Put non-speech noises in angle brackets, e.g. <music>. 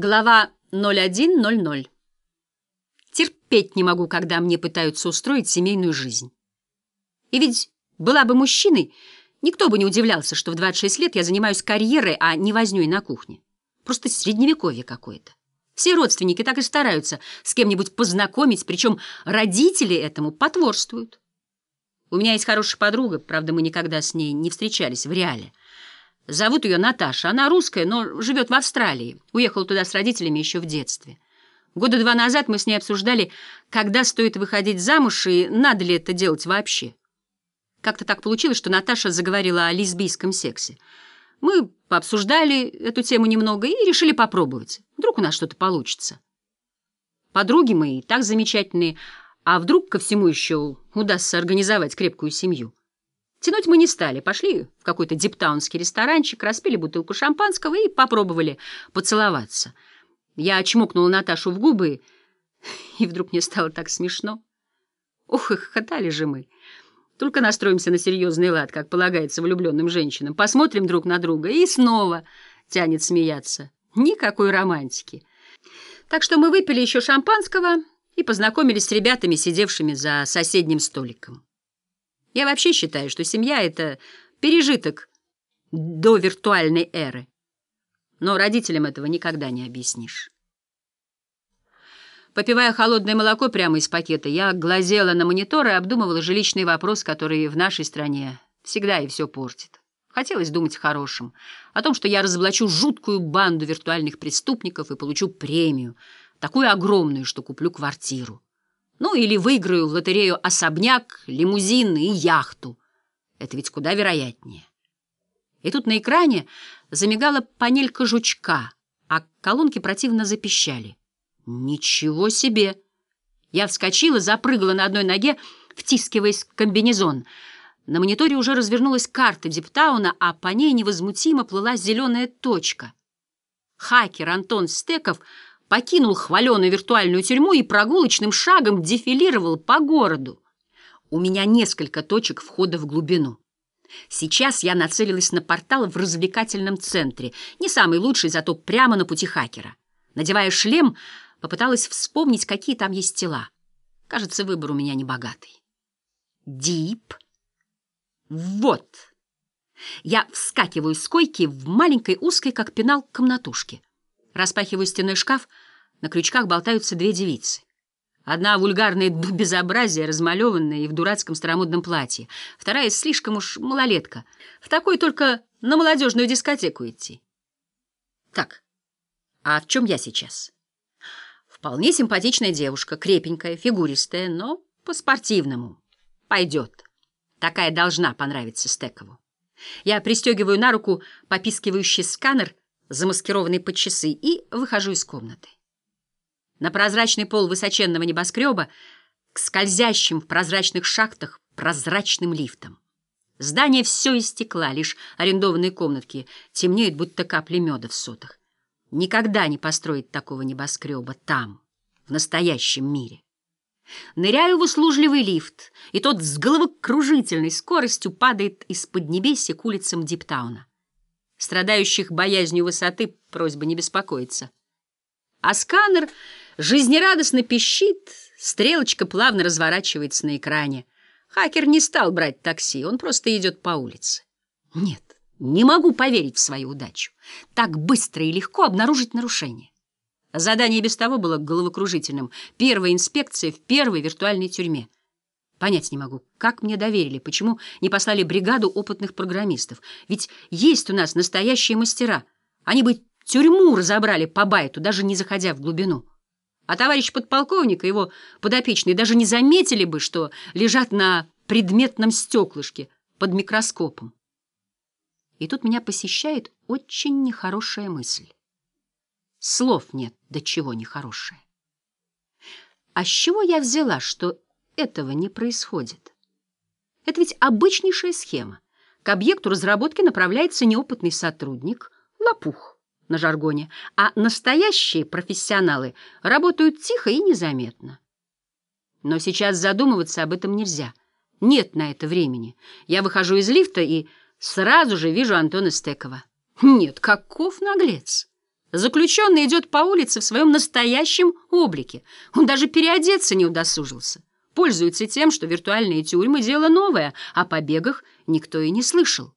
Глава 01.00. Терпеть не могу, когда мне пытаются устроить семейную жизнь. И ведь была бы мужчиной, никто бы не удивлялся, что в 26 лет я занимаюсь карьерой, а не вознёй на кухне. Просто средневековье какое-то. Все родственники так и стараются с кем-нибудь познакомить, причем родители этому потворствуют. У меня есть хорошая подруга, правда, мы никогда с ней не встречались в реале. Зовут ее Наташа. Она русская, но живет в Австралии. Уехала туда с родителями еще в детстве. Года два назад мы с ней обсуждали, когда стоит выходить замуж и надо ли это делать вообще. Как-то так получилось, что Наташа заговорила о лесбийском сексе. Мы пообсуждали эту тему немного и решили попробовать. Вдруг у нас что-то получится. Подруги мои так замечательные, а вдруг ко всему еще удастся организовать крепкую семью. Тянуть мы не стали, пошли в какой-то диптаунский ресторанчик, распили бутылку шампанского и попробовали поцеловаться. Я чмокнула Наташу в губы, <laughs> и вдруг мне стало так смешно. Ох, и хохотали же мы. Только настроимся на серьезный лад, как полагается влюбленным женщинам. Посмотрим друг на друга и снова тянет смеяться. Никакой романтики. Так что мы выпили еще шампанского и познакомились с ребятами, сидевшими за соседним столиком. Я вообще считаю, что семья — это пережиток до виртуальной эры. Но родителям этого никогда не объяснишь. Попивая холодное молоко прямо из пакета, я глазела на монитор и обдумывала жилищный вопрос, который в нашей стране всегда и все портит. Хотелось думать хорошим, о том, что я разоблачу жуткую банду виртуальных преступников и получу премию, такую огромную, что куплю квартиру. Ну, или выиграю в лотерею особняк, лимузин и яхту. Это ведь куда вероятнее. И тут на экране замигала панелька жучка, а колонки противно запищали. Ничего себе! Я вскочила, запрыгала на одной ноге, втискиваясь в комбинезон. На мониторе уже развернулась карта Диптауна, а по ней невозмутимо плыла зеленая точка. Хакер Антон Стеков — покинул хваленую виртуальную тюрьму и прогулочным шагом дефилировал по городу. У меня несколько точек входа в глубину. Сейчас я нацелилась на портал в развлекательном центре, не самый лучший, зато прямо на пути хакера. Надевая шлем, попыталась вспомнить, какие там есть тела. Кажется, выбор у меня не богатый. Дип. Вот. Я вскакиваю с койки в маленькой узкой, как пенал, комнатушке. Распахиваю стенной шкаф, на крючках болтаются две девицы. Одна вульгарное безобразие, размалеванная и в дурацком старомодном платье. Вторая слишком уж малолетка. В такой только на молодежную дискотеку идти. Так, а в чем я сейчас? Вполне симпатичная девушка, крепенькая, фигуристая, но по-спортивному. Пойдет. Такая должна понравиться Стекову. Я пристегиваю на руку попискивающий сканер — замаскированный под часы, и выхожу из комнаты. На прозрачный пол высоченного небоскреба к скользящим в прозрачных шахтах прозрачным лифтом. Здание все из стекла, лишь арендованные комнатки темнеют, будто капли меда в сотах. Никогда не построить такого небоскреба там, в настоящем мире. Ныряю в услужливый лифт, и тот с головокружительной скоростью падает из-под небесия к улицам Диптауна. Страдающих боязнью высоты просьба не беспокоиться. А сканер жизнерадостно пищит, стрелочка плавно разворачивается на экране. Хакер не стал брать такси, он просто идет по улице. Нет, не могу поверить в свою удачу. Так быстро и легко обнаружить нарушение. Задание без того было головокружительным. Первая инспекция в первой виртуальной тюрьме. Понять не могу, как мне доверили, почему не послали бригаду опытных программистов. Ведь есть у нас настоящие мастера. Они бы тюрьму разобрали по байту, даже не заходя в глубину. А товарищ подполковник и его подопечные даже не заметили бы, что лежат на предметном стеклышке под микроскопом. И тут меня посещает очень нехорошая мысль. Слов нет, до чего нехорошая. А с чего я взяла, что этого не происходит. Это ведь обычнейшая схема. К объекту разработки направляется неопытный сотрудник, лопух на жаргоне, а настоящие профессионалы работают тихо и незаметно. Но сейчас задумываться об этом нельзя. Нет на это времени. Я выхожу из лифта и сразу же вижу Антона Стекова. Нет, каков наглец! Заключенный идет по улице в своем настоящем облике. Он даже переодеться не удосужился. Пользуется тем, что виртуальные тюрьмы – дело новое, о побегах никто и не слышал.